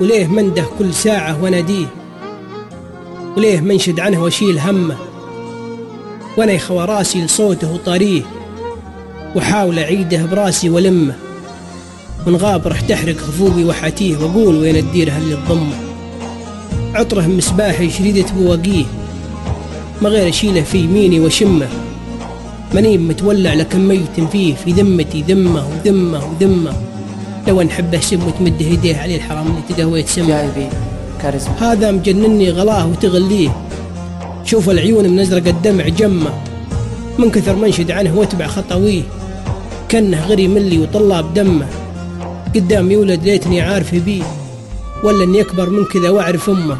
وليه منده كل ساعة وناديه وليه منشد عنه واشيل همه؟ وأنا يخوى راسي لصوته وطاريه وحاول أعيده براسي ولمه. من غاب رح تحرق خفوقي وحاتيه وأقول وين الدير اللي تضمه. عطره مصباحي شريدة بواقيه ما غير أشيله في يميني وشمه. منيب متولع لكن ميت فيه في ذمتي ذمة وذمة وذمة. لو نحبه سم وتمد يديه عليه الحرام اللي تقهويت سمه جايبي كاريزما. هذا مجنني غلاه وتغليه. شوف العيون منزرق الدمع جمة. من كثر منشد عنه واتبع خطويه. كأنه غري ملي وطلع بدمه قدام يولد ليتني عارف بيه ولا اني اكبر من كذا واعرف أمه.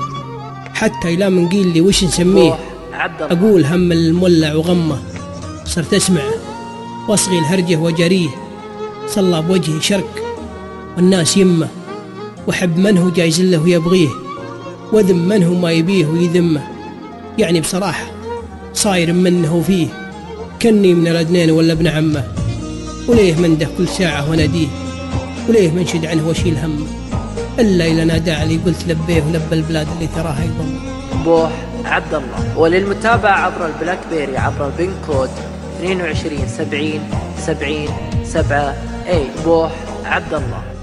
حتى إلى من قيل لي وش نسميه. أقول هم المولع وغمه. صرت اسمعه وأصغي الهرجة وجريه. صلى بوجهي شرك. والناس يمه وحب من هو جايز له ويبغيه وذم من هو ما يبيه ويذمه. يعني بصراحة صاير منه فيه كني من الأدنين ولا ابن عمه. وليه منده كل ساعة وناديه وليه منشد عنه واشيل همه؟ إلا إذا نادى علي قلت لبيه ولبى البلاد اللي تراها يضم بوح عبد الله. وللمتابعة عبر ال BlackBerry عبر ال PIN code 22 70 70 7 اي بوح عبد الله.